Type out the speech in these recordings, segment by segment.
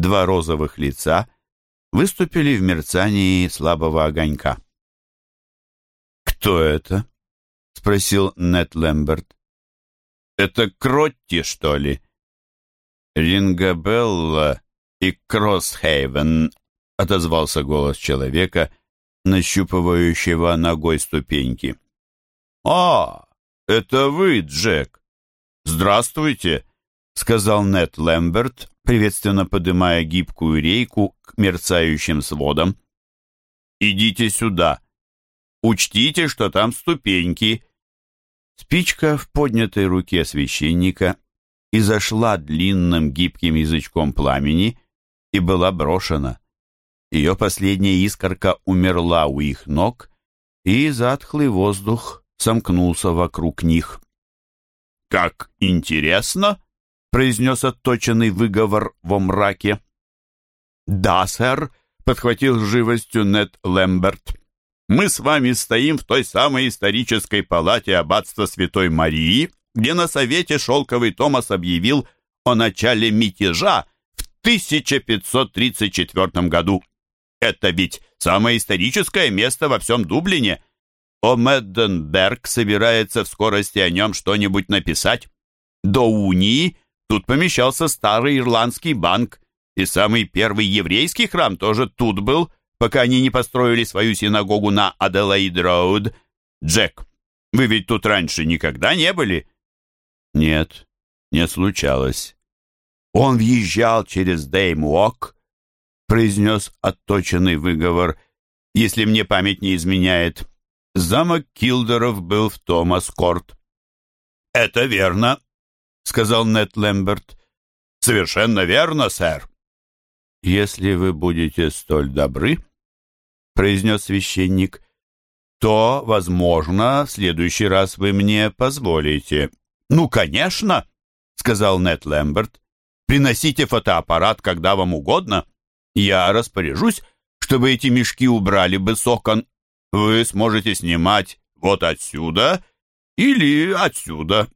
два розовых лица выступили в мерцании слабого огонька. «Кто это?» — спросил Нет Лэмберт. «Это Кротти, что ли?» «Рингабелла и Кроссхейвен», — отозвался голос человека, нащупывающего ногой ступеньки. «А, это вы, Джек! Здравствуйте!» — сказал Нет Лэмберт, приветственно подымая гибкую рейку к мерцающим сводам. «Идите сюда. Учтите, что там ступеньки». Спичка в поднятой руке священника и зашла длинным гибким язычком пламени и была брошена. Ее последняя искорка умерла у их ног, и затхлый воздух сомкнулся вокруг них. «Как интересно!» — произнес отточенный выговор во мраке. «Да, сэр», — подхватил живостью Нед Лэмберт. «Мы с вами стоим в той самой исторической палате аббатства Святой Марии, где на совете Шелковый Томас объявил о начале мятежа в 1534 году. Это ведь самое историческое место во всем Дублине. О Медденберг собирается в скорости о нем что-нибудь написать. До унии тут помещался старый ирландский банк, и самый первый еврейский храм тоже тут был, пока они не построили свою синагогу на Аделаид-Роуд. Джек, вы ведь тут раньше никогда не были?» Нет, не случалось. Он въезжал через Деймуок, произнес отточенный выговор, если мне память не изменяет. Замок Килдеров был в Томас-Корт. «Это верно», — сказал Нед Лэмберт. «Совершенно верно, сэр». «Если вы будете столь добры», — произнес священник, «то, возможно, в следующий раз вы мне позволите «Ну, конечно», — сказал Нет Лэмберт. «Приносите фотоаппарат, когда вам угодно. Я распоряжусь, чтобы эти мешки убрали бы с окон. Вы сможете снимать вот отсюда или отсюда».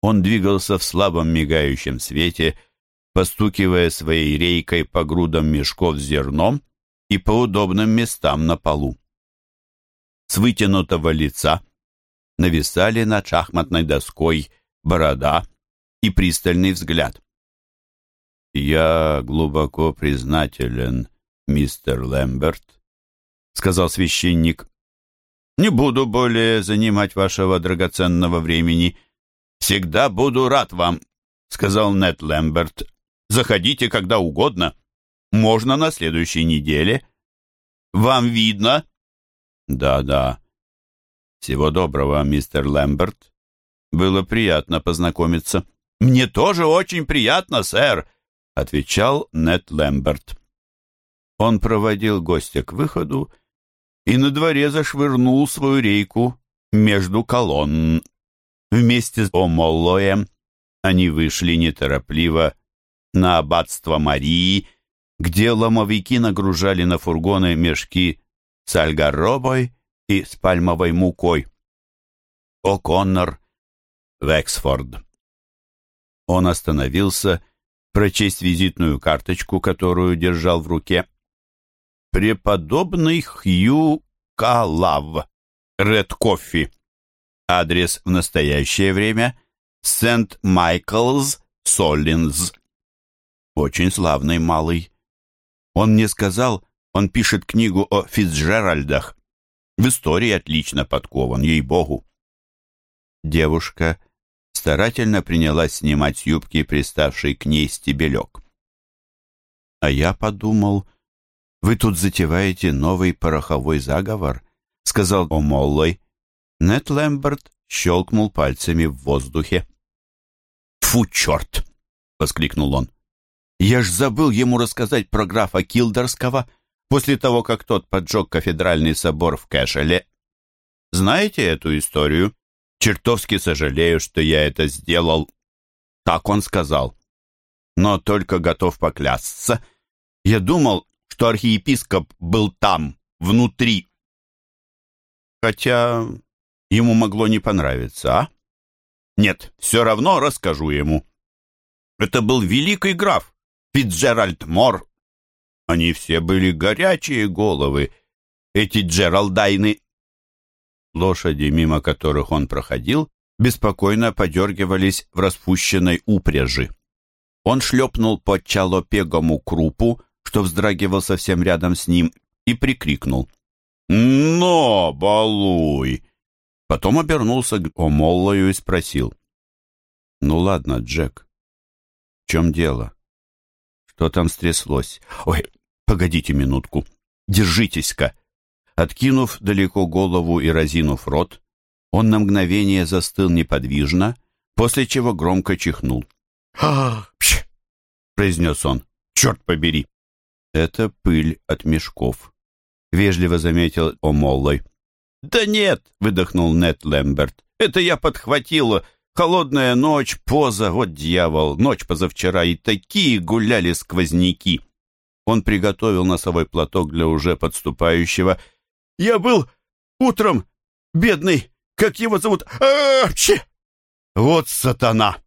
Он двигался в слабом мигающем свете, постукивая своей рейкой по грудам мешков с зерном и по удобным местам на полу. С вытянутого лица нависали над шахматной доской борода и пристальный взгляд. «Я глубоко признателен, мистер Лэмберт», — сказал священник. «Не буду более занимать вашего драгоценного времени. Всегда буду рад вам», — сказал Нед Лэмберт. «Заходите когда угодно. Можно на следующей неделе. Вам видно?» «Да-да», «Всего доброго, мистер Лэмберт. Было приятно познакомиться». «Мне тоже очень приятно, сэр», — отвечал Нед Лэмберт. Он проводил гостя к выходу и на дворе зашвырнул свою рейку между колонн. Вместе с Омоллоем они вышли неторопливо на аббатство Марии, где ломовики нагружали на фургоны мешки с альгаробой и с пальмовой мукой. О'Коннор, Вексфорд. Он остановился прочесть визитную карточку, которую держал в руке. Преподобный Хью Калав, Ред Кофи. Адрес в настоящее время Сент Майклс, Соллинз. Очень славный малый. Он мне сказал, он пишет книгу о Фицджеральдах. В истории отлично подкован, ей-богу. Девушка старательно принялась снимать с юбки приставший к ней стебелек. «А я подумал, вы тут затеваете новый пороховой заговор», — сказал О'Моллой. Нет Лэмберт щелкнул пальцами в воздухе. «Фу, черт!» — воскликнул он. «Я ж забыл ему рассказать про графа Килдерского после того, как тот поджег кафедральный собор в Кэшеле. Знаете эту историю? Чертовски сожалею, что я это сделал. Так он сказал. Но только готов поклясться. Я думал, что архиепископ был там, внутри. Хотя ему могло не понравиться, а? Нет, все равно расскажу ему. Это был великий граф, Фитджеральд Мор. Они все были горячие головы, эти Джералдайны. Лошади, мимо которых он проходил, беспокойно подергивались в распущенной упряжи. Он шлепнул по чалопегому крупу, что вздрагивал совсем рядом с ним, и прикрикнул. «Но, балуй!» Потом обернулся к Омоллою и спросил. «Ну ладно, Джек, в чем дело? Что там стряслось? Ой, погодите минутку. Держитесь-ка!» Откинув далеко голову и разинув рот, он на мгновение застыл неподвижно, после чего громко чихнул. «Ах, пш!» — произнес он. «Черт побери!» «Это пыль от мешков», — вежливо заметил Омоллой. «Да нет!» — выдохнул Нед Лэмберт. «Это я подхватила. Холодная ночь, поза, вот дьявол, ночь позавчера, и такие гуляли сквозняки!» Он приготовил носовой платок для уже подступающего. «Я был утром бедный, как его зовут? А, че! Вот сатана!»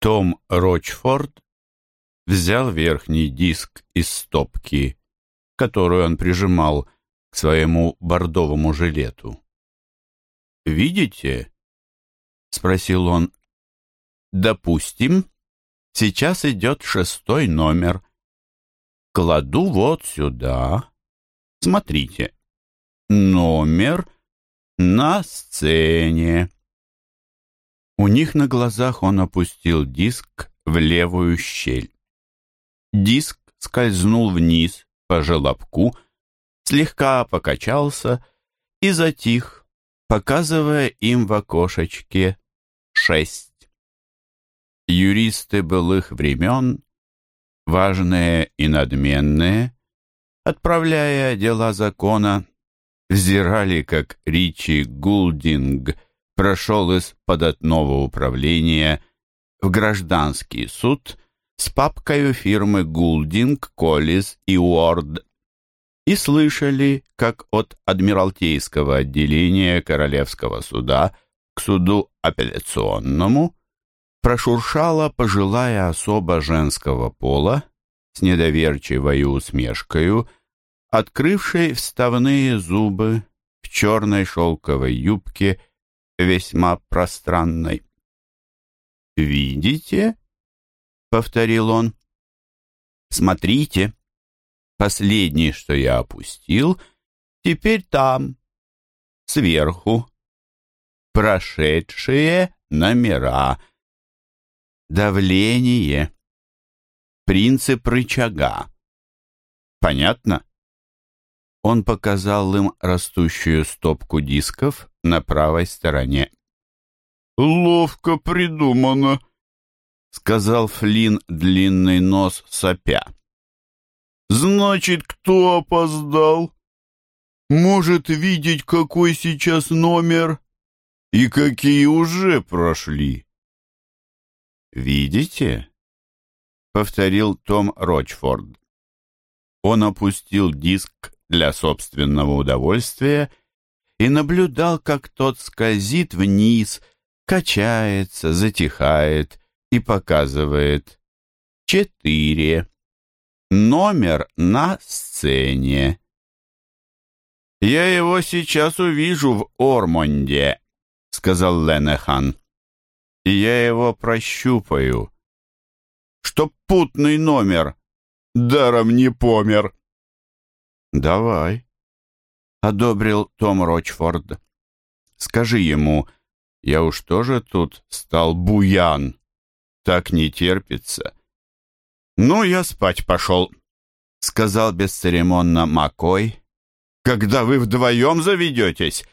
Том Рочфорд взял верхний диск из стопки, которую он прижимал к своему бордовому жилету. «Видите?» — спросил он. «Допустим, сейчас идет шестой номер. Кладу вот сюда. Смотрите. Номер на сцене». У них на глазах он опустил диск в левую щель. Диск скользнул вниз по желобку, слегка покачался и затих, показывая им в окошечке шесть. Юристы былых времен, важные и надменные, отправляя дела закона, взирали, как Ричи Гулдинг прошел из податного управления в гражданский суд с папкой фирмы Гулдинг, Коллис и Уорд и слышали, как от Адмиралтейского отделения Королевского суда к суду апелляционному прошуршала пожилая особа женского пола с недоверчивой усмешкою, открывшей вставные зубы в черной шелковой юбке, весьма пространной. «Видите?» — повторил он. «Смотрите, последний, что я опустил, теперь там, сверху. Прошедшие номера. Давление. Принцип рычага. Понятно?» Он показал им растущую стопку дисков на правой стороне. «Ловко придумано», — сказал Флинн длинный нос сопя. «Значит, кто опоздал? Может видеть, какой сейчас номер и какие уже прошли?» «Видите?» — повторил Том Рочфорд. Он опустил диск для собственного удовольствия и наблюдал, как тот скользит вниз, качается, затихает и показывает четыре. Номер на сцене. «Я его сейчас увижу в Ормонде», — сказал Ленехан. «И я его прощупаю. Чтоб путный номер даром не помер». «Давай», — одобрил Том Рочфорд. «Скажи ему, я уж тоже тут стал буян. Так не терпится». «Ну, я спать пошел», — сказал бесцеремонно Макой. «Когда вы вдвоем заведетесь?»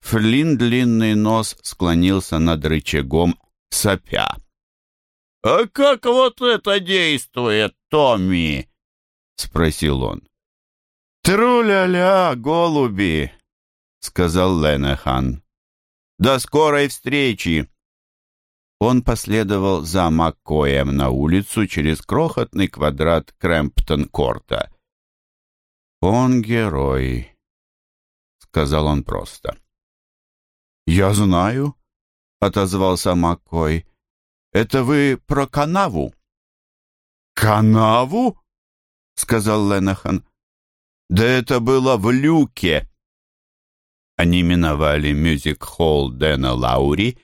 Флин длинный нос склонился над рычагом, сопя. «А как вот это действует, Томми?» — спросил он. «Тру-ля-ля, голуби!» — сказал Ленехан. «До скорой встречи!» Он последовал за Маккоем на улицу через крохотный квадрат Крэмптон-корта. «Он герой», — сказал он просто. «Я знаю», — отозвался Маккой. «Это вы про канаву?» канаву?» — сказал Ленахан. «Да это было в люке!» Они миновали мюзик-холл Дэна Лаури,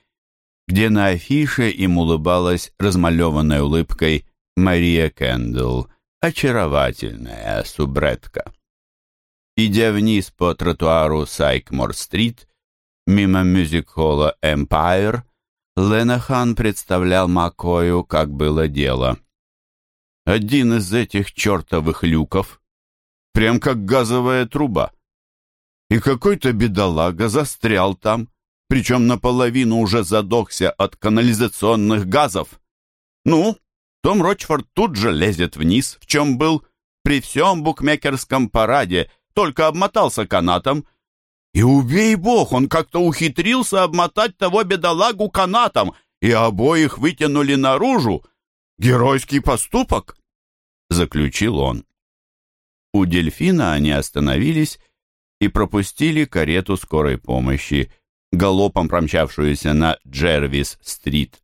где на афише им улыбалась размалеванной улыбкой Мария Кэндл, очаровательная субретка. Идя вниз по тротуару Сайкмор-стрит, мимо мюзик-холла «Эмпайр», Ленахан представлял Макою, как было дело. Один из этих чертовых люков, прям как газовая труба. И какой-то бедолага застрял там, причем наполовину уже задохся от канализационных газов. Ну, том Рочфорд тут же лезет вниз, в чем был при всем букмекерском параде, только обмотался канатом. И убей бог, он как-то ухитрился обмотать того бедолагу канатом, и обоих вытянули наружу. Геройский поступок, заключил он. У дельфина они остановились и пропустили карету скорой помощи, галопом промчавшуюся на Джервис-стрит.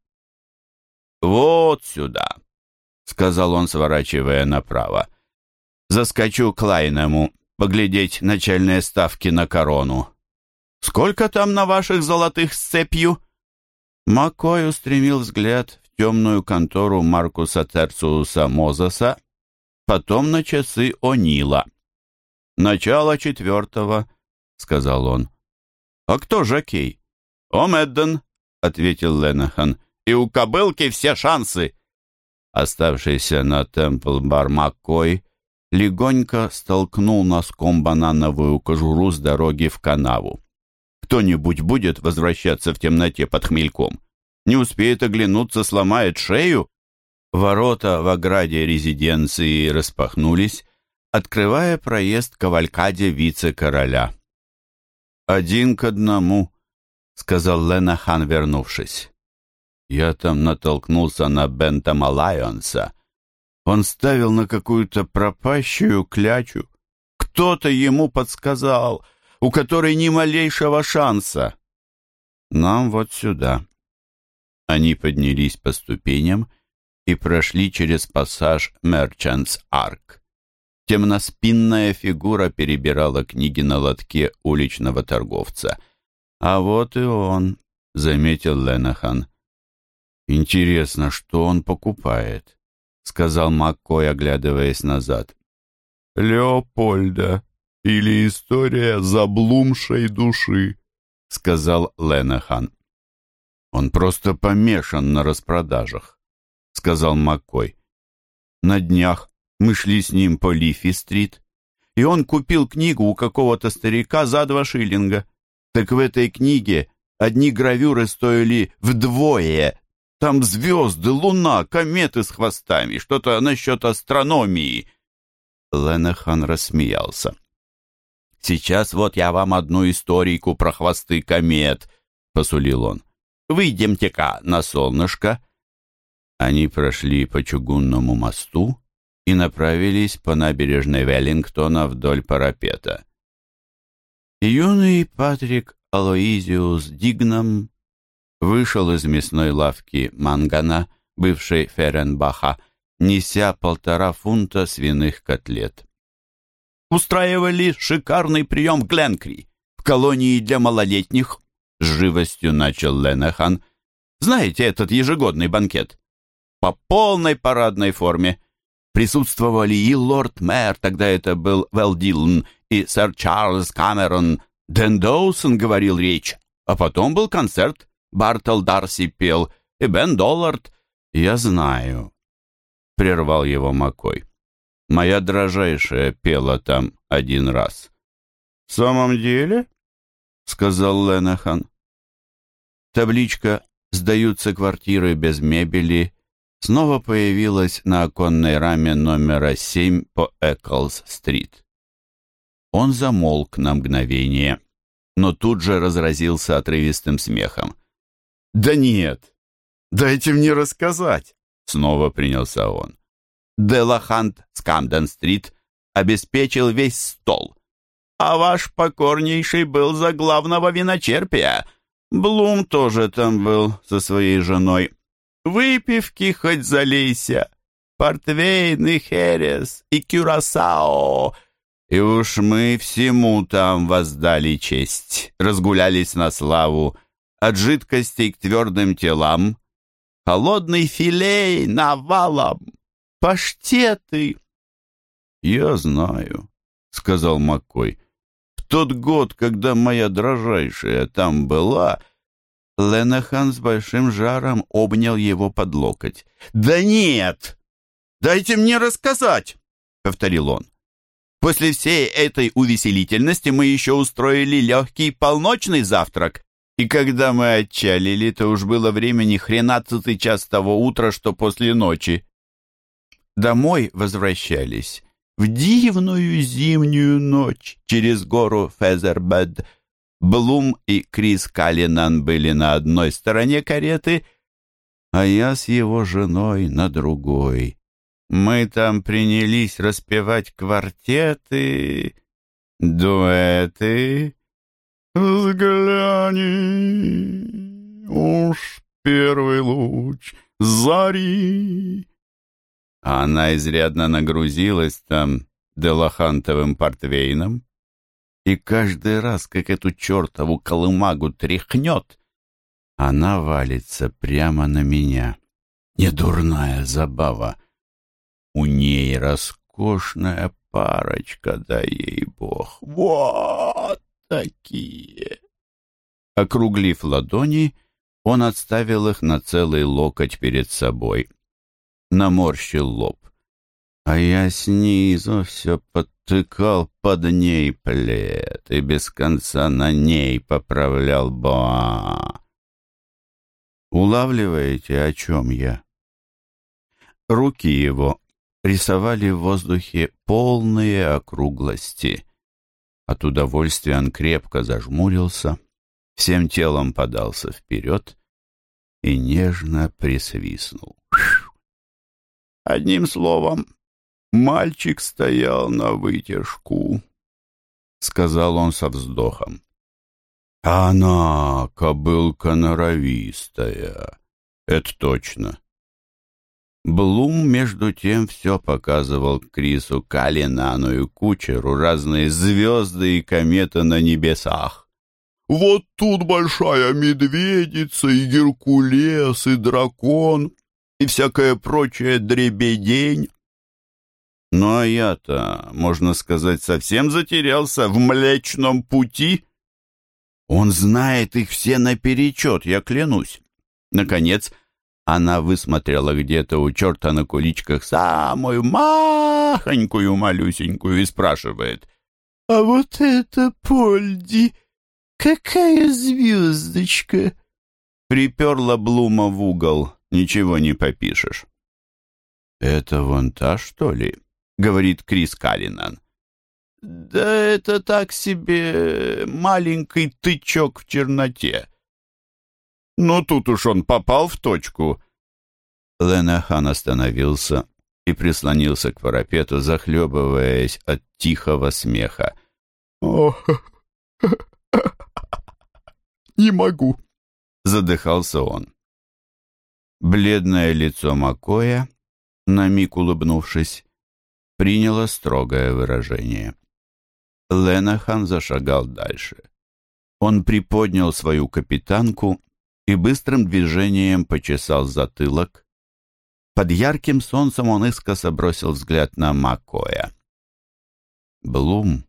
«Вот сюда», — сказал он, сворачивая направо. «Заскочу к Лайнему, поглядеть начальные ставки на корону. Сколько там на ваших золотых с цепью?» Маккой устремил взгляд в темную контору Маркуса Терциуса Мозеса, потом на часы О'Нила. «Начало четвертого», — сказал он. «А кто жокей?» «О, Медден», — ответил Ленахан. «И у кобылки все шансы». Оставшийся на Темпл-бар Маккой легонько столкнул носком банановую кожуру с дороги в канаву. Кто-нибудь будет возвращаться в темноте под хмельком? Не успеет оглянуться, сломает шею? Ворота в ограде резиденции распахнулись, открывая проезд кавалькаде вице-короля. «Один к одному», — сказал Ленахан, вернувшись. «Я там натолкнулся на Бентама Лайонса. Он ставил на какую-то пропащую клячу. Кто-то ему подсказал, у которой ни малейшего шанса. Нам вот сюда». Они поднялись по ступеням и прошли через пассаж Мерчантс Арк. Темноспинная фигура перебирала книги на лотке уличного торговца. «А вот и он», — заметил Ленахан. «Интересно, что он покупает?» — сказал Маккой, оглядываясь назад. «Леопольда или история заблумшей души», — сказал Ленахан. «Он просто помешан на распродажах», — сказал Маккой. «На днях мы шли с ним по Лифи-стрит, и он купил книгу у какого-то старика за два шиллинга. Так в этой книге одни гравюры стоили вдвое. Там звезды, луна, кометы с хвостами, что-то насчет астрономии. Ленахан рассмеялся. «Сейчас вот я вам одну историку про хвосты комет», — посулил он. «Выйдемте-ка на солнышко». Они прошли по чугунному мосту, и направились по набережной Веллингтона вдоль парапета. Юный Патрик Алоизиус Дигнам вышел из мясной лавки Мангана, бывшей Ференбаха, неся полтора фунта свиных котлет. «Устраивали шикарный прием в Гленкри, в колонии для малолетних», с живостью начал Ленехан. «Знаете этот ежегодный банкет? По полной парадной форме присутствовали и лорд-мэр, тогда это был Вэл Дилан, и сэр Чарльз Камерон. Дэн Доусон говорил речь, а потом был концерт. Бартл Дарси пел, и Бен Доллард. «Я знаю», — прервал его Макой. «Моя дрожайшая пела там один раз». «В самом деле?» — сказал Ленахан. Табличка «Сдаются квартиры без мебели» снова появилась на оконной раме номера 7 по Эклс-стрит. Он замолк на мгновение, но тут же разразился отрывистым смехом. «Да нет! Дайте мне рассказать!» Снова принялся он. Делахант с Камден-стрит обеспечил весь стол, а ваш покорнейший был за главного виночерпия. Блум тоже там был со своей женой. Выпивки хоть залейся. портвейн и херес, и кюрасао. И уж мы всему там воздали честь, разгулялись на славу, от жидкостей к твердым телам, холодный филей навалом, паштеты. «Я знаю», — сказал Маккой. «В тот год, когда моя дрожайшая там была...» Ленахан с большим жаром обнял его под локоть. «Да нет! Дайте мне рассказать!» — повторил он. «После всей этой увеселительности мы еще устроили легкий полночный завтрак, и когда мы отчалили, то уж было времени хренадцатый час того утра, что после ночи. Домой возвращались в дивную зимнюю ночь через гору Фезербед. Блум и Крис Каллинан были на одной стороне кареты, а я с его женой на другой. Мы там принялись распевать квартеты, дуэты, Взгляни, уж первый луч зари. Она изрядно нагрузилась там делахантовым портвейном, и каждый раз, как эту чертову колымагу тряхнет, она валится прямо на меня. Недурная забава. У ней роскошная парочка, да ей бог. Вот! такие?» Округлив ладони, он отставил их на целый локоть перед собой. Наморщил лоб. А я снизу все подтыкал под ней плед и без конца на ней поправлял ба. Улавливаете, о чем я? Руки его рисовали в воздухе полные округлости. От удовольствия он крепко зажмурился, всем телом подался вперед и нежно присвистнул. Одним словом, мальчик стоял на вытяжку, — сказал он со вздохом. Она, кобылка норовистая, это точно. Блум, между тем, все показывал Крису Калинану и кучеру разные звезды и кометы на небесах. «Вот тут большая медведица и Геркулес и дракон и всякая прочая дребедень». Ну а я-то, можно сказать, совсем затерялся в Млечном пути. Он знает их все наперечет, я клянусь. Наконец, она высмотрела где-то у черта на куличках самую махонькую малюсенькую и спрашивает. «А вот это Польди, какая звездочка!» Приперла Блума в угол, ничего не попишешь. «Это вон та, что ли?» — говорит Крис Каллинан. «Да это так себе маленький тычок в черноте. Но тут уж он попал в точку. Ленахан остановился и прислонился к парапету, захлебываясь от тихого смеха. «О, не могу!» — задыхался он. Бледное лицо Макоя, на миг улыбнувшись, приняло строгое выражение. Ленахан зашагал дальше. Он приподнял свою капитанку и быстрым движением почесал затылок. Под ярким солнцем он искоса бросил взгляд на Макоя. Блум,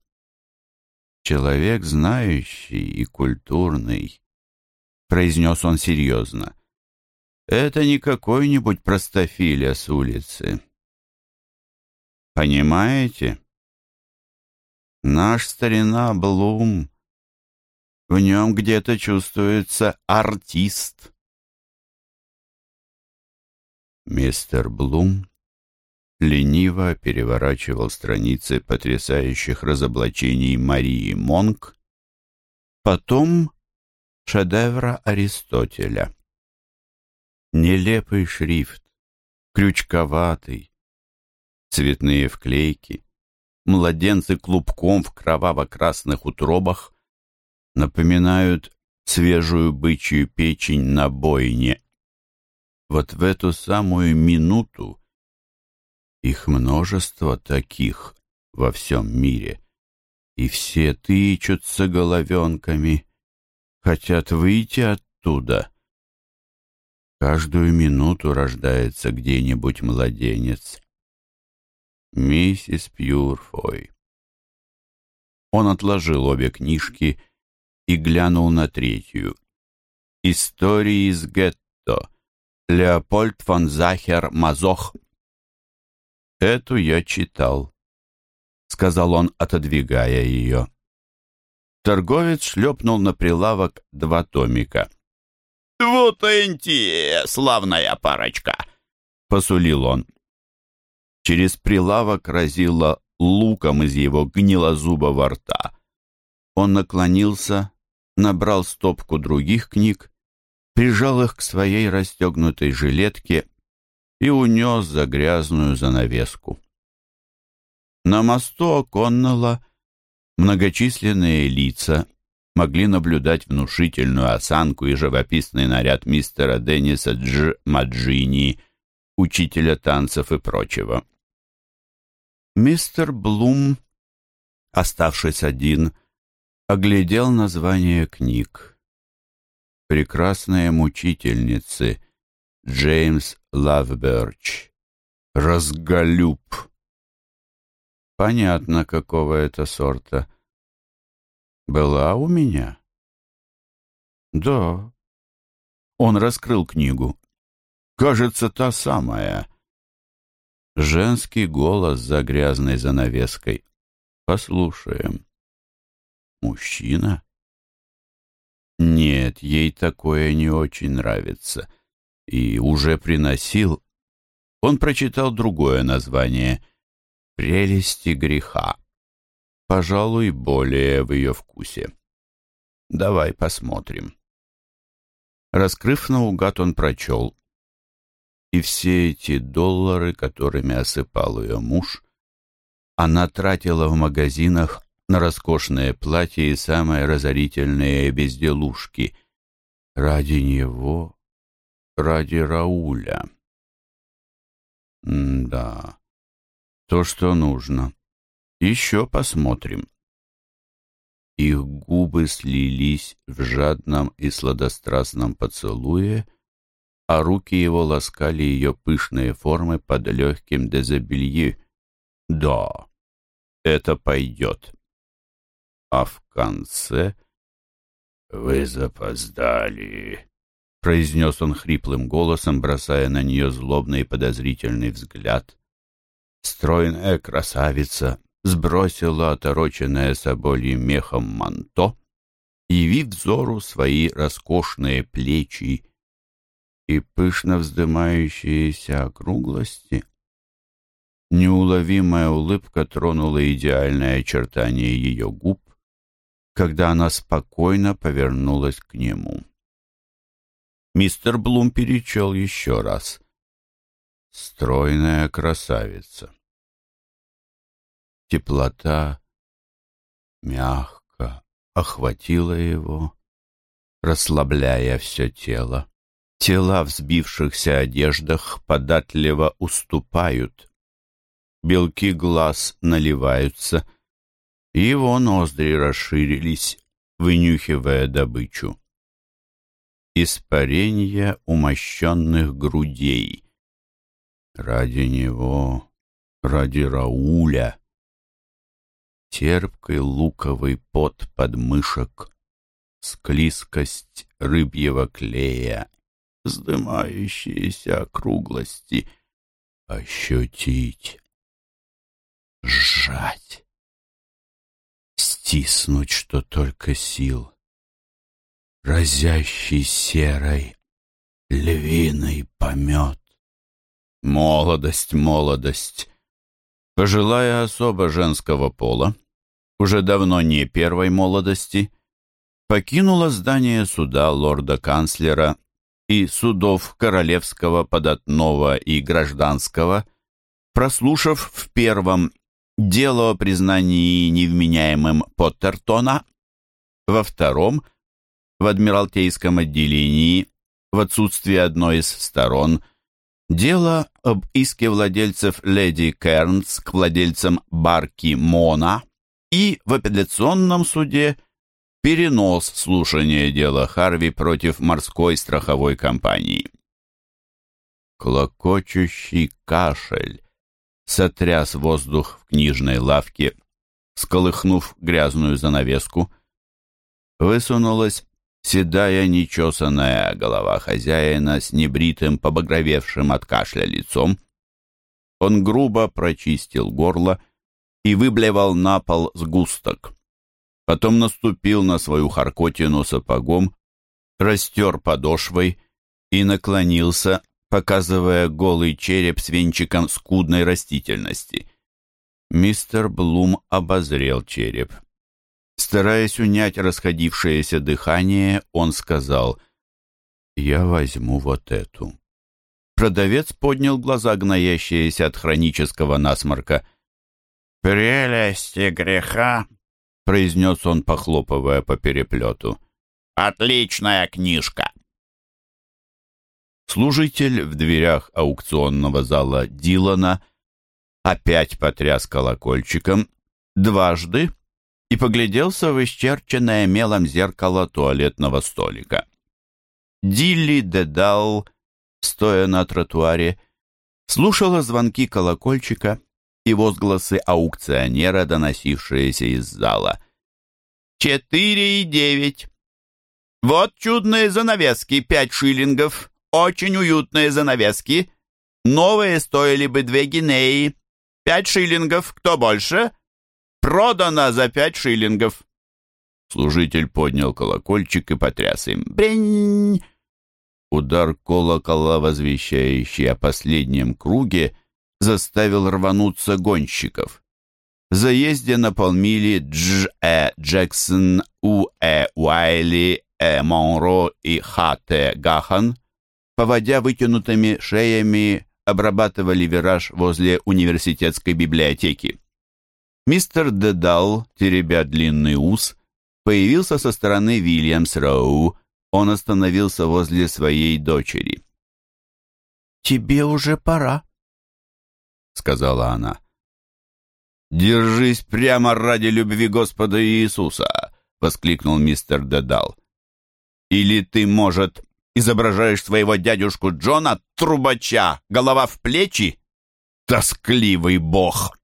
человек знающий и культурный, произнес он серьезно. Это не какой-нибудь простофиля с улицы. Понимаете? Наш старина Блум в нем где-то чувствуется артист. Мистер Блум лениво переворачивал страницы потрясающих разоблачений Марии Монк, потом шедевра Аристотеля. Нелепый шрифт, крючковатый, цветные вклейки, младенцы клубком в кроваво-красных утробах напоминают свежую бычью печень на бойне. Вот в эту самую минуту Их множество таких во всем мире, и все тычутся головенками, хотят выйти оттуда. Каждую минуту рождается где-нибудь младенец. Миссис Пьюрфой. Он отложил обе книжки и глянул на третью. «Истории из гетто. Леопольд фон Захер Мазох». «Эту я читал», — сказал он, отодвигая ее. Торговец шлепнул на прилавок два томика. «Вот энти, славная парочка!» — посулил он. Через прилавок разило луком из его гнилозубого рта. Он наклонился, набрал стопку других книг, прижал их к своей расстегнутой жилетке и унес за грязную занавеску. На мосту Оконнелла многочисленные лица могли наблюдать внушительную осанку и живописный наряд мистера Денниса Дж. Маджини, учителя танцев и прочего. Мистер Блум, оставшись один, оглядел название книг. «Прекрасные мучительницы» Джеймс Лавберч. «Разголюб». Понятно, какого это сорта. Была у меня? Да. Он раскрыл книгу. Кажется, та самая. Женский голос за грязной занавеской. Послушаем. Мужчина? Нет, ей такое не очень нравится. И уже приносил. Он прочитал другое название «Прелести греха». Пожалуй, более в ее вкусе. Давай посмотрим. Раскрыв наугад, он прочел и все эти доллары, которыми осыпал ее муж, она тратила в магазинах на роскошные платья и самые разорительные безделушки. Ради него, ради Рауля. М да, то, что нужно. Еще посмотрим. Их губы слились в жадном и сладострастном поцелуе, а руки его ласкали ее пышные формы под легким дезобелье. Да, это пойдет. А в конце... «Вы запоздали», — произнес он хриплым голосом, бросая на нее злобный и подозрительный взгляд. Стройная красавица сбросила отороченное собольем мехом манто, явив взору свои роскошные плечи и пышно вздымающиеся округлости. Неуловимая улыбка тронула идеальное очертание ее губ, когда она спокойно повернулась к нему. Мистер Блум перечел еще раз. Стройная красавица. Теплота мягко охватила его, расслабляя все тело. Тела в сбившихся одеждах податливо уступают. Белки глаз наливаются, его ноздри расширились, вынюхивая добычу. Испарение умощенных грудей. Ради него, ради Рауля. Терпкий луковый пот подмышек, склизкость рыбьего клея вздымающиеся округлости, ощутить, сжать, стиснуть, что только сил, разящий серой львиный помет. Молодость, молодость. Пожилая особа женского пола, уже давно не первой молодости, покинула здание суда лорда-канцлера и судов Королевского, Податного и Гражданского, прослушав в первом дело о признании невменяемым Поттертона, во втором, в Адмиралтейском отделении, в отсутствие одной из сторон, Дело об иске владельцев леди Кернс к владельцам барки Мона и в апелляционном суде перенос слушания дела Харви против морской страховой компании. Клокочущий кашель сотряс воздух в книжной лавке, сколыхнув грязную занавеску. Высунулась седая нечесанная голова хозяина с небритым, побагровевшим от кашля лицом. Он грубо прочистил горло и выблевал на пол сгусток. Потом наступил на свою харкотину сапогом, растер подошвой и наклонился, показывая голый череп с венчиком скудной растительности. Мистер Блум обозрел череп. Стараясь унять расходившееся дыхание, он сказал, «Я возьму вот эту». Продавец поднял глаза, гноящиеся от хронического насморка. «Прелести греха», — произнес он, похлопывая по переплету. «Отличная книжка!» Служитель в дверях аукционного зала Дилана опять потряс колокольчиком дважды и погляделся в исчерченное мелом зеркало туалетного столика. Дилли Дедал, стоя на тротуаре, слушала звонки колокольчика и возгласы аукционера, доносившиеся из зала. «Четыре и девять. Вот чудные занавески, пять шиллингов. Очень уютные занавески. Новые стоили бы две гинеи. Пять шиллингов. Кто больше?» Продано за пять шиллингов!» Служитель поднял колокольчик и потряс им. «Брень!» Удар колокола, возвещающий о последнем круге, заставил рвануться гонщиков. В заезде на полмили Дж. Э. Джексон, У. Э. Уайли, Э. Монро и Х. Т. Гахан, поводя вытянутыми шеями, обрабатывали вираж возле университетской библиотеки. Мистер Дедал, теребя длинный ус, появился со стороны Вильямс-Роу. Он остановился возле своей дочери. «Тебе уже пора», — сказала она. «Держись прямо ради любви Господа Иисуса!» — воскликнул мистер Дедал. «Или ты, может, изображаешь своего дядюшку Джона, трубача, голова в плечи? Тоскливый бог!»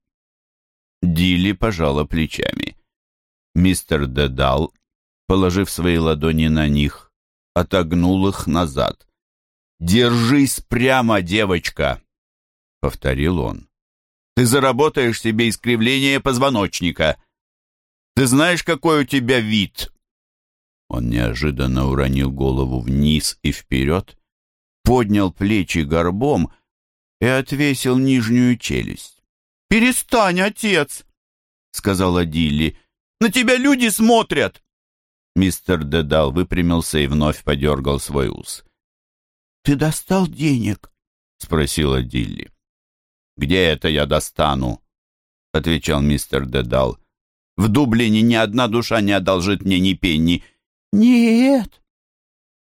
Дилли пожала плечами. Мистер Дедал, положив свои ладони на них, отогнул их назад. «Держись прямо, девочка!» — повторил он. «Ты заработаешь себе искривление позвоночника. Ты знаешь, какой у тебя вид?» Он неожиданно уронил голову вниз и вперед, поднял плечи горбом и отвесил нижнюю челюсть. «Перестань, отец!» — сказала Дилли. «На тебя люди смотрят!» Мистер Дедал выпрямился и вновь подергал свой ус. «Ты достал денег?» — спросила Дилли. «Где это я достану?» — отвечал мистер Дедал. «В Дублине ни одна душа не одолжит мне ни пенни». «Нет,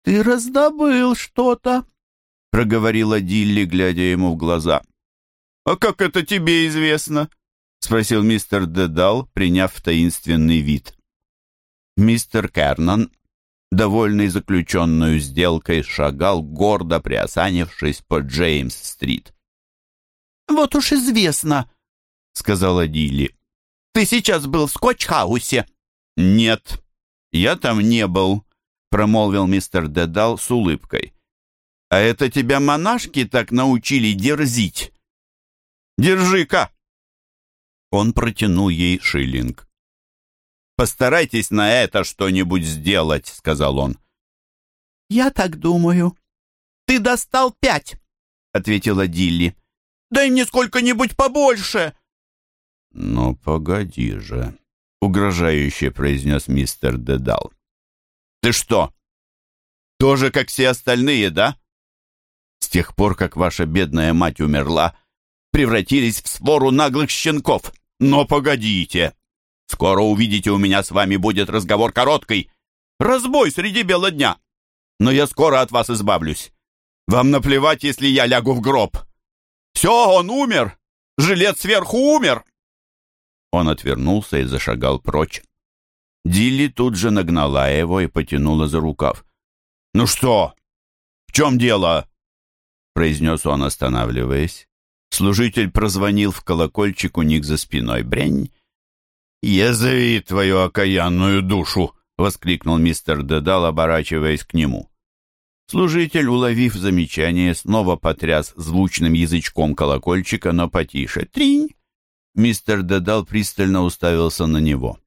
ты раздобыл что-то», — проговорила Дилли, глядя ему в глаза. «А как это тебе известно?» — спросил мистер Дедал, приняв таинственный вид. Мистер Кернан, довольный заключенную сделкой, шагал, гордо приосанившись по Джеймс-стрит. «Вот уж известно», — сказала Дилли. «Ты сейчас был в Скотч-хаусе?» «Нет, я там не был», — промолвил мистер Дедал с улыбкой. «А это тебя монашки так научили дерзить?» Держи-ка!» Он протянул ей шиллинг. «Постарайтесь на это что-нибудь сделать», — сказал он. «Я так думаю. Ты достал пять», — ответила Дилли. «Дай мне сколько-нибудь побольше». «Ну, погоди же», — угрожающе произнес мистер Дедал. «Ты что, тоже как все остальные, да? С тех пор, как ваша бедная мать умерла, превратились в свору наглых щенков. Но погодите. Скоро увидите, у меня с вами будет разговор короткий. Разбой среди бела дня. Но я скоро от вас избавлюсь. Вам наплевать, если я лягу в гроб. Все, он умер. Жилет сверху умер. Он отвернулся и зашагал прочь. Дилли тут же нагнала его и потянула за рукав. «Ну что? В чем дело?» произнес он, останавливаясь. Служитель прозвонил в колокольчик у них за спиной. «Брень!» «Язови твою окаянную душу!» — воскликнул мистер Дедал, оборачиваясь к нему. Служитель, уловив замечание, снова потряс звучным язычком колокольчика, но потише. «Тринь!» Мистер Дедал пристально уставился на него.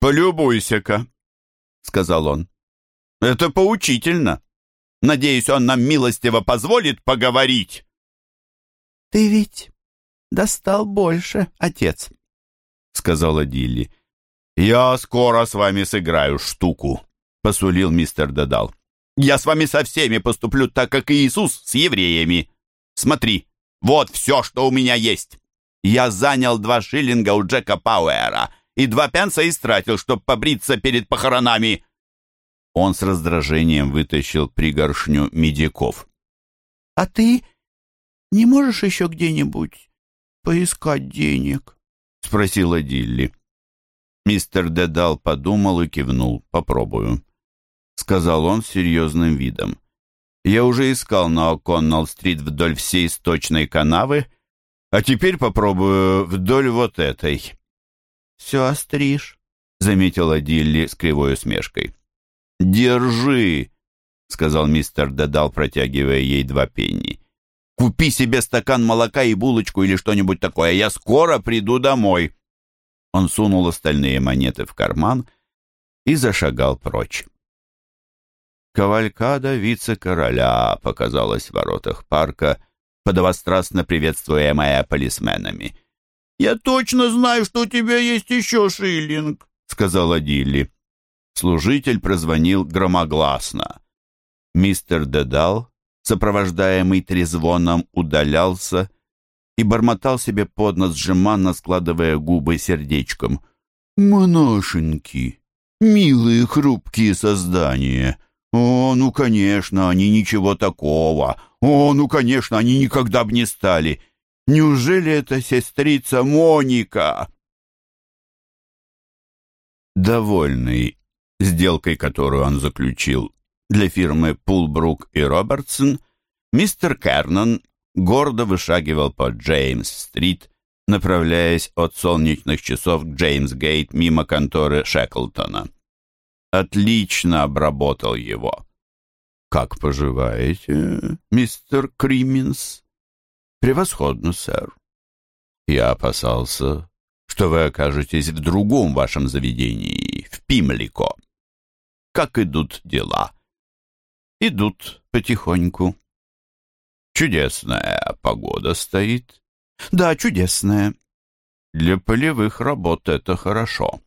«Полюбуйся-ка», — сказал он. «Это поучительно. Надеюсь, он нам милостиво позволит поговорить». «Ты ведь достал больше, отец», — сказала Дилли. «Я скоро с вами сыграю штуку», — посулил мистер Дедал. «Я с вами со всеми поступлю так, как и Иисус с евреями. Смотри, вот все, что у меня есть. Я занял два шиллинга у Джека Пауэра и два пенса истратил, чтобы побриться перед похоронами». Он с раздражением вытащил пригоршню медиков. «А ты не можешь еще где-нибудь поискать денег?» — спросила Дилли. Мистер Дедал подумал и кивнул. «Попробую», — сказал он с серьезным видом. «Я уже искал на О'Коннелл-стрит вдоль всей сточной канавы, а теперь попробую вдоль вот этой». «Все остришь», — заметила Дилли с кривой усмешкой. «Держи», — сказал мистер Дедал, протягивая ей два пенни. «Купи себе стакан молока и булочку или что-нибудь такое. Я скоро приду домой». Он сунул остальные монеты в карман и зашагал прочь. Кавалькада вице-короля показалась в воротах парка, подовострастно приветствуемая полисменами. «Я точно знаю, что у тебя есть еще шиллинг», — сказала Дилли. Служитель прозвонил громогласно. Мистер Дедал, сопровождаемый трезвоном, удалялся и бормотал себе под нос, жеманно складывая губы сердечком. «Монашеньки, милые хрупкие создания! О, ну, конечно, они ничего такого! О, ну, конечно, они никогда бы не стали! Неужели это сестрица Моника?» Довольный сделкой, которую он заключил для фирмы Пулбрук и Робертсон, мистер Кернан гордо вышагивал по Джеймс-стрит, направляясь от солнечных часов к Джеймс-гейт мимо конторы Шеклтона. Отлично обработал его. «Как поживаете, мистер Криминс?» «Превосходно, сэр. Я опасался, что вы окажетесь в другом вашем заведении, в Пимлико. Как идут дела? Идут потихоньку. Чудесная погода стоит. Да, чудесная. Для полевых работ это хорошо.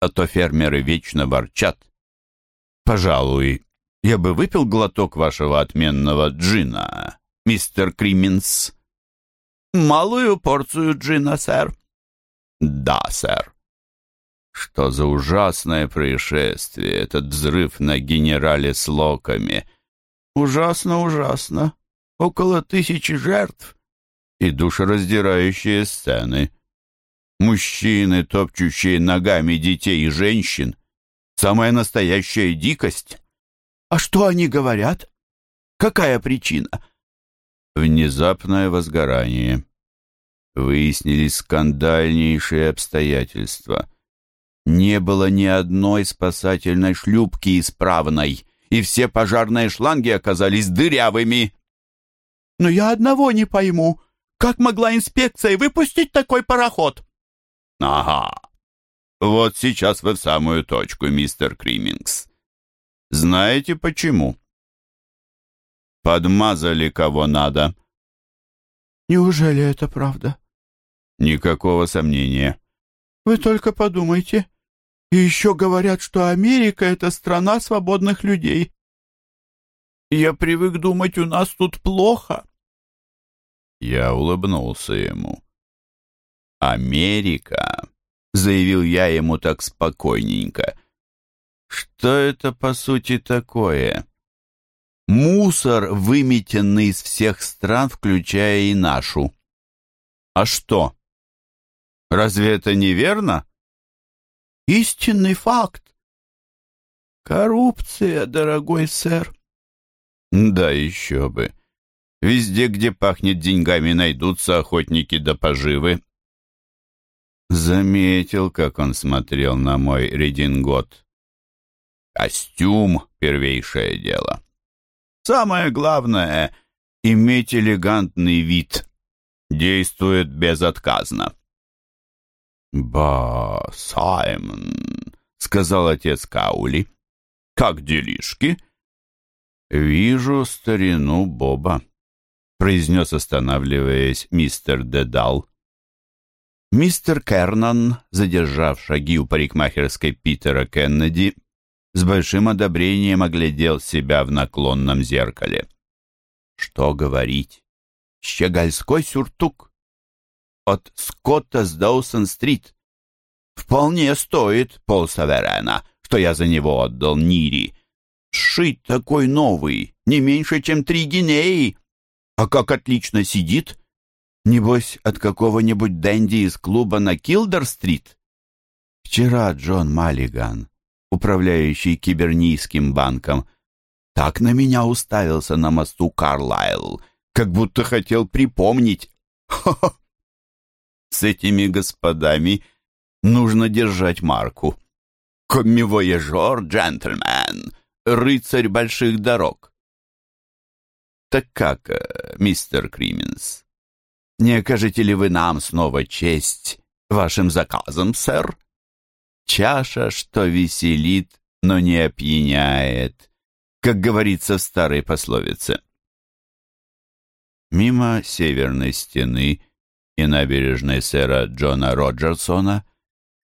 А то фермеры вечно ворчат. Пожалуй, я бы выпил глоток вашего отменного джина, мистер Криминс. Малую порцию джина, сэр. Да, сэр. Что за ужасное происшествие, этот взрыв на генерале с локами. Ужасно, ужасно. Около тысячи жертв. И душераздирающие сцены. Мужчины, топчущие ногами детей и женщин. Самая настоящая дикость. А что они говорят? Какая причина? Внезапное возгорание. Выяснились скандальнейшие обстоятельства — не было ни одной спасательной шлюпки исправной, и все пожарные шланги оказались дырявыми. «Но я одного не пойму. Как могла инспекция выпустить такой пароход?» «Ага. Вот сейчас вы в самую точку, мистер Кримингс. Знаете почему?» «Подмазали кого надо». «Неужели это правда?» «Никакого сомнения». «Вы только подумайте. И еще говорят, что Америка — это страна свободных людей. Я привык думать, у нас тут плохо. Я улыбнулся ему. «Америка», — заявил я ему так спокойненько. «Что это, по сути, такое?» Мусор, выметенный из всех стран, включая и нашу. А что? Разве это не верно? Истинный факт. Коррупция, дорогой сэр. Да еще бы. Везде, где пахнет деньгами, найдутся охотники до поживы. Заметил, как он смотрел на мой редингот. Костюм — первейшее дело. Самое главное — иметь элегантный вид. Действует безотказно. «Ба, Саймон», — сказал отец Каули, — «как делишки?» «Вижу старину Боба», — произнес, останавливаясь, мистер Дедал. Мистер Кернан, задержав шаги у парикмахерской Питера Кеннеди, с большим одобрением оглядел себя в наклонном зеркале. Что говорить? Щегольской сюртук. От Скотта с Доусон-стрит. Вполне стоит полсаверена, что я за него отдал Нири. Сшить такой новый, не меньше, чем три гинеи. А как отлично сидит! Небось, от какого-нибудь денди из клуба на Килдер-стрит? Вчера Джон Маллиган управляющий кибернийским банком, так на меня уставился на мосту Карлайл, как будто хотел припомнить. Хо -хо. С этими господами нужно держать марку. Коммивояжер, джентльмен, рыцарь больших дорог. Так как, э, мистер Крименс, не окажете ли вы нам снова честь вашим заказом, сэр? Чаша, что веселит, но не опьяняет, как говорится в старой пословице. Мимо северной стены и набережной сэра Джона Роджерсона,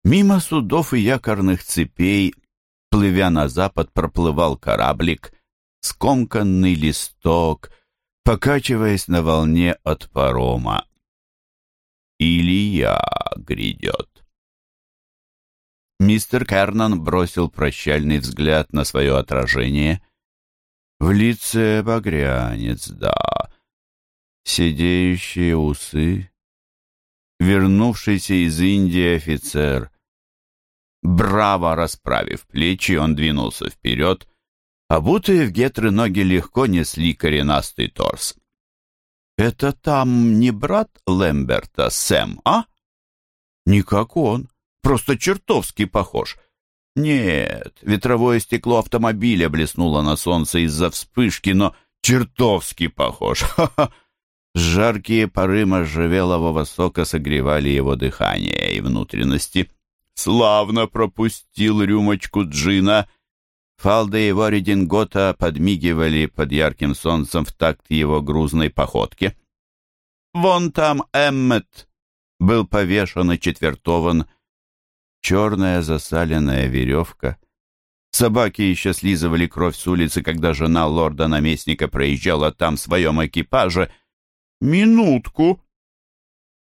мимо судов и якорных цепей, плывя на запад, проплывал кораблик, скомканный листок, покачиваясь на волне от парома. Илья грядет. Мистер Кернан бросил прощальный взгляд на свое отражение. В лице багрянец, да. Сидеющие усы. Вернувшийся из Индии офицер. Браво расправив плечи, он двинулся вперед. Обутые в гетры ноги легко несли коренастый торс. «Это там не брат Лэмберта, Сэм, а?» «Никак он просто чертовски похож. Нет, ветровое стекло автомобиля блеснуло на солнце из-за вспышки, но чертовски похож. Ха-ха! Жаркие пары можжевелового сока согревали его дыхание и внутренности. Славно пропустил рюмочку джина. Фалды его редингота подмигивали под ярким солнцем в такт его грузной походке. Вон там Эммет был повешен и четвертован, черная засаленная веревка. Собаки еще слизывали кровь с улицы, когда жена лорда-наместника проезжала там в своем экипаже. Минутку!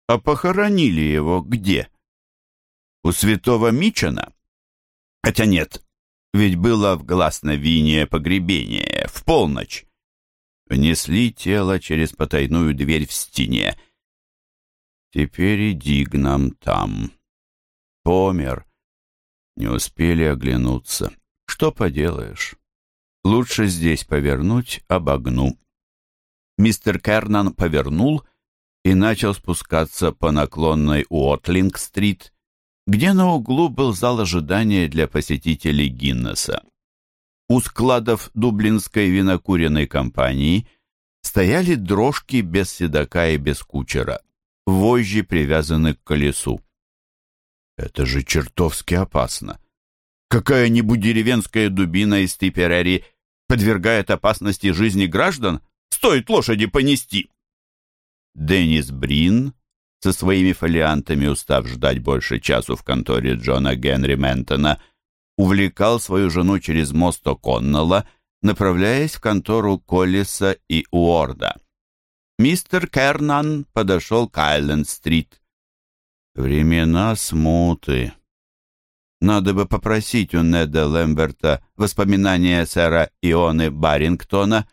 А похоронили его где? У святого Мичена? Хотя нет, ведь было в гласновине погребение, в полночь. Внесли тело через потайную дверь в стене. Теперь иди к нам там. Помер. Не успели оглянуться. Что поделаешь? Лучше здесь повернуть, обогну. Мистер Кернан повернул и начал спускаться по наклонной Уотлинг-стрит, где на углу был зал ожидания для посетителей Гиннесса. У складов Дублинской винокуренной компании стояли дрожки без седока и без кучера. Вожжи привязаны к колесу. Это же чертовски опасно. Какая-нибудь деревенская дубина из Типерери подвергает опасности жизни граждан? Стоит лошади понести. Деннис Брин, со своими фолиантами, устав ждать больше часу в конторе Джона Генри Ментона, увлекал свою жену через мост О'Коннелла, направляясь в контору Коллиса и Уорда. Мистер Кернан подошел к Айленд-стрит. Времена смуты. Надо бы попросить у Неда Лэмберта воспоминания сэра Ионы Барингтона,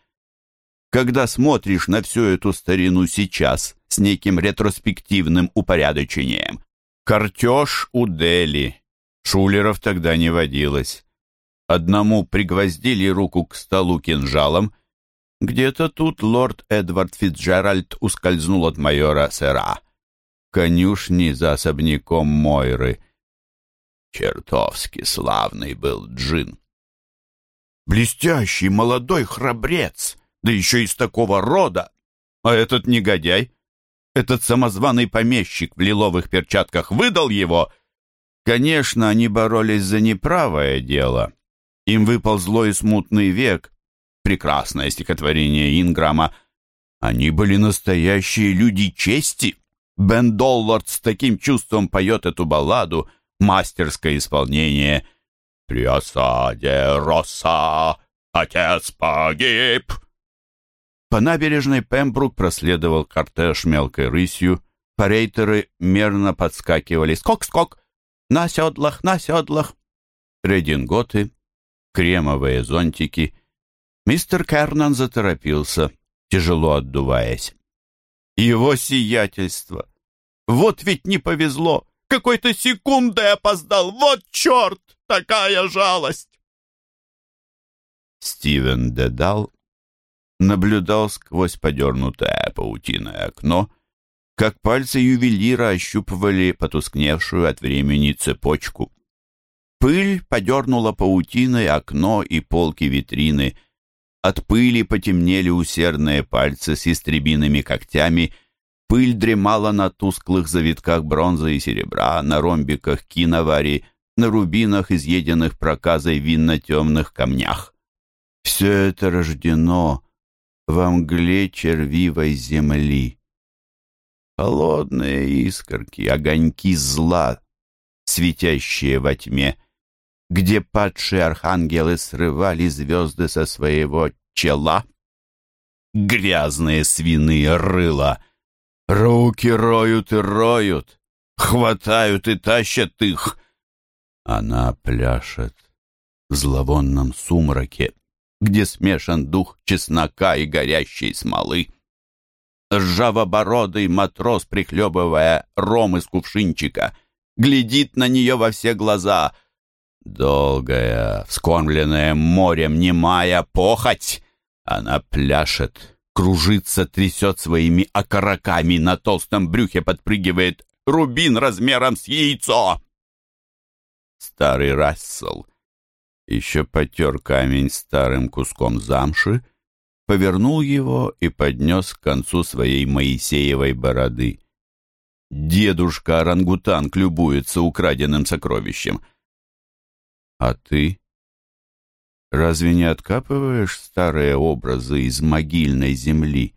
когда смотришь на всю эту старину сейчас с неким ретроспективным упорядочением. Картеж у Дели. Шулеров тогда не водилось. Одному пригвоздили руку к столу кинжалом. Где-то тут лорд Эдвард Фитджеральд ускользнул от майора Сера. Конюшни за особняком Мойры. Чертовски славный был Джин. Блестящий молодой храбрец, да еще из такого рода. А этот негодяй, этот самозваный помещик в лиловых перчатках выдал его. Конечно, они боролись за неправое дело. Им выпал злой и смутный век. Прекрасное стихотворение Инграма. Они были настоящие люди чести. Бен Доллард с таким чувством поет эту балладу. Мастерское исполнение. «При осаде роса отец погиб». По набережной Пембрук проследовал кортеж мелкой рысью. Парейтеры мерно подскакивали. «Скок-скок! На седлах, на седлах!» Рединготы, кремовые зонтики. Мистер Кернан заторопился, тяжело отдуваясь. «Его сиятельство! Вот ведь не повезло! Какой-то секундой опоздал! Вот черт! Такая жалость!» Стивен Дедал наблюдал сквозь подернутое паутиное окно, как пальцы ювелира ощупывали потускневшую от времени цепочку. Пыль подернула паутиной окно и полки витрины. От пыли потемнели усердные пальцы с истребиными когтями. Пыль дремала на тусклых завитках бронзы и серебра, на ромбиках киновари, на рубинах, изъеденных проказой винно-темных камнях. Все это рождено во мгле червивой земли. Холодные искорки, огоньки зла, светящие во тьме, где падшие архангелы срывали звезды со своего чела. Грязные свиные рыла, руки роют и роют, хватают и тащат их. Она пляшет в зловонном сумраке, где смешан дух чеснока и горящей смолы. Ржавобородый матрос, прихлебывая ром из кувшинчика, глядит на нее во все глаза. Долгая, вскормленная морем немая похоть. Она пляшет, кружится, трясет своими окороками, на толстом брюхе подпрыгивает рубин размером с яйцо. Старый Рассел — еще потер камень старым куском замши, повернул его и поднес к концу своей Моисеевой бороды. Дедушка-орангутанг любуется украденным сокровищем. А ты? Разве не откапываешь старые образы из могильной земли?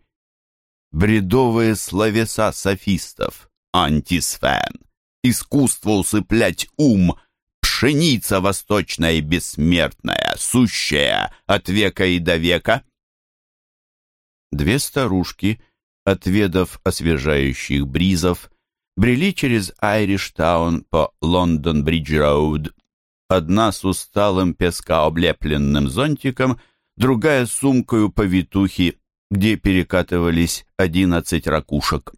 Бредовые словеса софистов, антисфен, искусство усыплять ум — пшеница восточная бессмертная, сущая от века и до века. Две старушки, отведав освежающих бризов, брели через Айриштаун по Лондон-Бридж-Роуд. Одна с усталым пескооблепленным зонтиком, другая с сумкою повитухи, где перекатывались одиннадцать ракушек.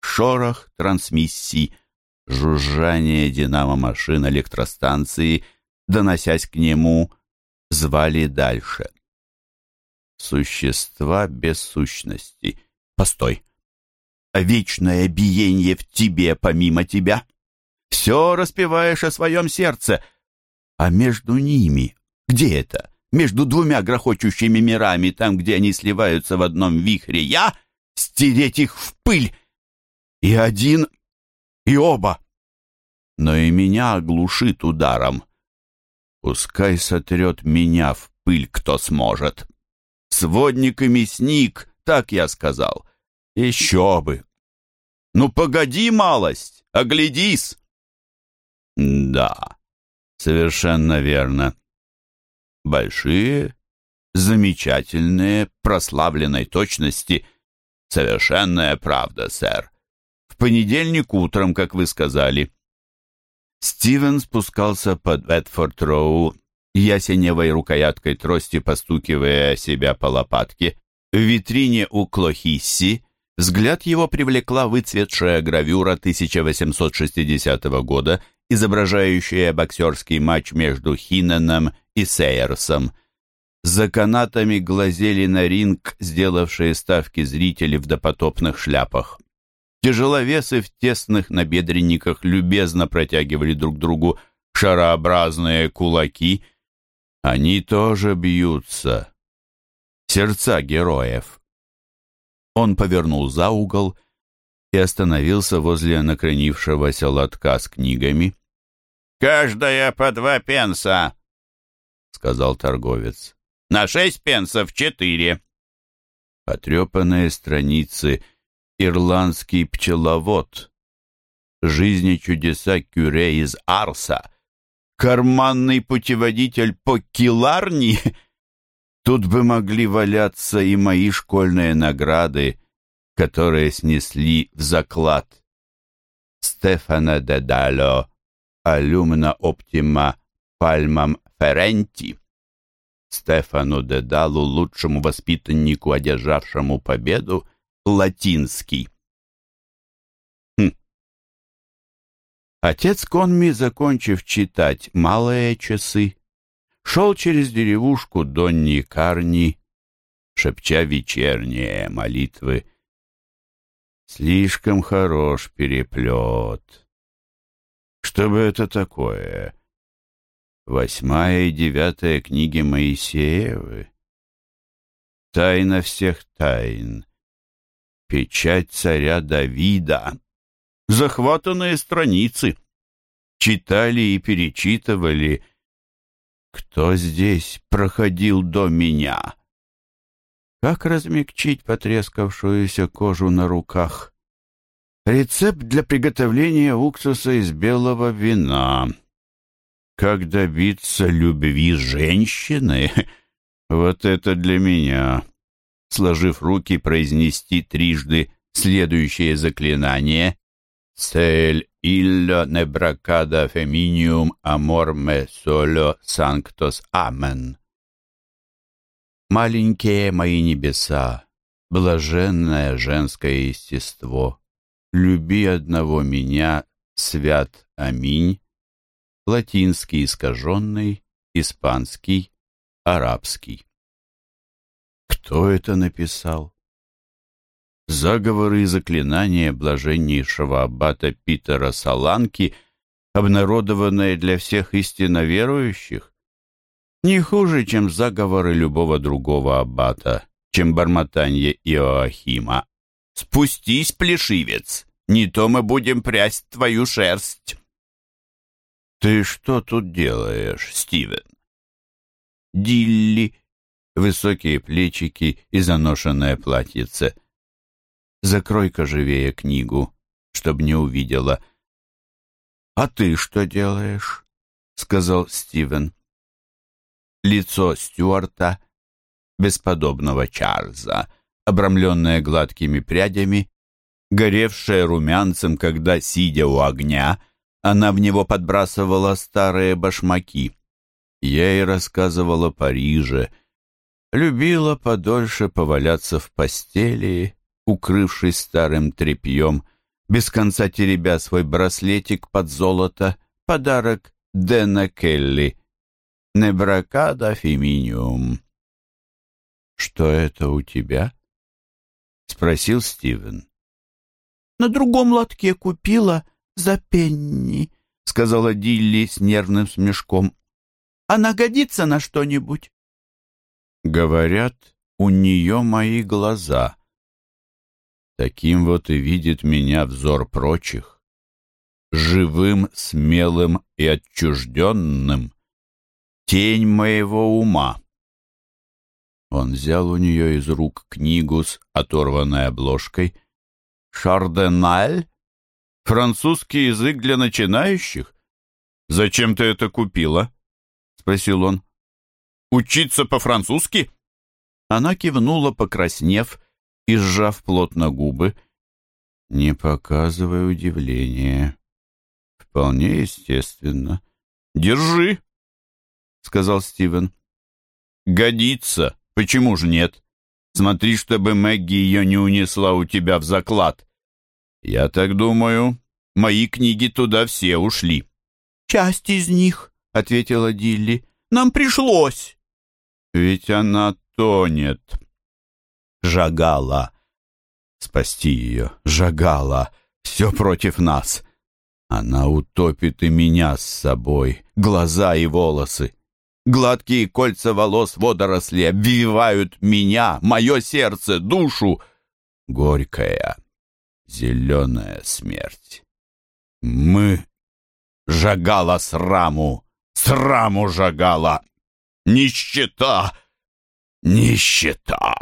Шорох трансмиссий — Жужжание динамо-машин электростанции, доносясь к нему, звали дальше. Существа без сущности. Постой. А вечное биение в тебе помимо тебя? Все распеваешь о своем сердце. А между ними, где это? Между двумя грохочущими мирами, там, где они сливаются в одном вихре, я стереть их в пыль. И один и оба. Но и меня оглушит ударом. Пускай сотрет меня в пыль, кто сможет. Сводник и мясник, так я сказал. Еще бы. Ну, погоди малость, оглядись. Да, совершенно верно. Большие, замечательные, прославленной точности. Совершенная правда, сэр. В понедельник утром, как вы сказали. Стивен спускался под Эдфорд-Роу, ясеневой рукояткой трости постукивая себя по лопатке. В витрине у Клохисси взгляд его привлекла выцветшая гравюра 1860 года, изображающая боксерский матч между Хинненом и Сейерсом. За канатами глазели на ринг, сделавшие ставки зрители в допотопных шляпах. Тяжеловесы в тесных набедренниках любезно протягивали друг другу шарообразные кулаки. Они тоже бьются. Сердца героев. Он повернул за угол и остановился возле накренившегося лотка с книгами. «Каждая по два пенса», — сказал торговец. «На шесть пенсов четыре». Потрепанные страницы — ирландский пчеловод, жизни чудеса Кюре из Арса, карманный путеводитель по Киларни. Тут бы могли валяться и мои школьные награды, которые снесли в заклад. Стефана Дедало, алюмна оптима пальмам Ференти. Стефану Дедалу, лучшему воспитаннику, одержавшему победу, латинский. Хм. Отец Конми, закончив читать «Малые часы», шел через деревушку Донни Карни, шепча вечерние молитвы. Слишком хорош переплет. Что бы это такое? Восьмая и девятая книги Моисеевы. Тайна всех тайн печать царя Давида. Захватанные страницы. Читали и перечитывали. Кто здесь проходил до меня? Как размягчить потрескавшуюся кожу на руках? Рецепт для приготовления уксуса из белого вина. Как добиться любви женщины? Вот это для меня сложив руки, произнести трижды следующее заклинание «Цель illo nebracada feminium amor me solo sanctos amen». Маленькие мои небеса, блаженное женское естество, люби одного меня, свят, аминь, латинский искаженный, испанский, арабский. Кто это написал? Заговоры и заклинания блаженнейшего аббата Питера Саланки, обнародованные для всех истинно верующих, не хуже, чем заговоры любого другого аббата, чем бормотание Иоахима. «Спустись, плешивец, не то мы будем прясть твою шерсть». «Ты что тут делаешь, Стивен?» Дилли высокие плечики и заношенное платьице. Закрой-ка живее книгу, чтоб не увидела. «А ты что делаешь?» — сказал Стивен. Лицо Стюарта, бесподобного Чарльза, обрамленное гладкими прядями, горевшее румянцем, когда, сидя у огня, она в него подбрасывала старые башмаки. Я ей рассказывала о Париже — любила подольше поваляться в постели, укрывшись старым тряпьем, без конца теребя свой браслетик под золото, подарок Дэна Келли, Небракада Феминиум. «Что это у тебя?» — спросил Стивен. «На другом лотке купила за пенни», — сказала Дилли с нервным смешком. «Она годится на что-нибудь?» Говорят, у нее мои глаза. Таким вот и видит меня взор прочих. Живым, смелым и отчужденным. Тень моего ума. Он взял у нее из рук книгу с оторванной обложкой. «Шарденаль? Французский язык для начинающих? Зачем ты это купила?» — спросил он. Учиться по-французски?» Она кивнула, покраснев и сжав плотно губы. «Не показывай удивления. Вполне естественно». «Держи», — сказал Стивен. «Годится. Почему же нет? Смотри, чтобы Мэгги ее не унесла у тебя в заклад. Я так думаю, мои книги туда все ушли. Часть из них, ответила Дилли. Нам пришлось. Ведь она тонет. Жагала. Спасти ее. Жагала. Все против нас. Она утопит и меня с собой. Глаза и волосы. Гладкие кольца волос водоросли обвивают меня, мое сердце, душу. Горькая, зеленая смерть. Мы жагала сраму, сраму жагала. Нищета, нищета.